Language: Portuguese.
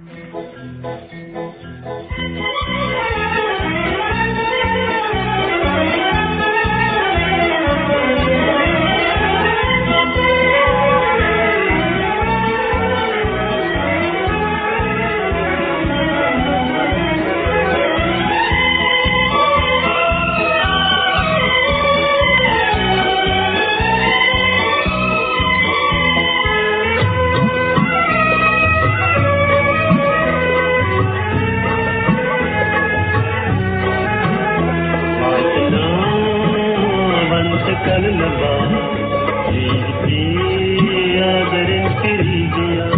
Música feel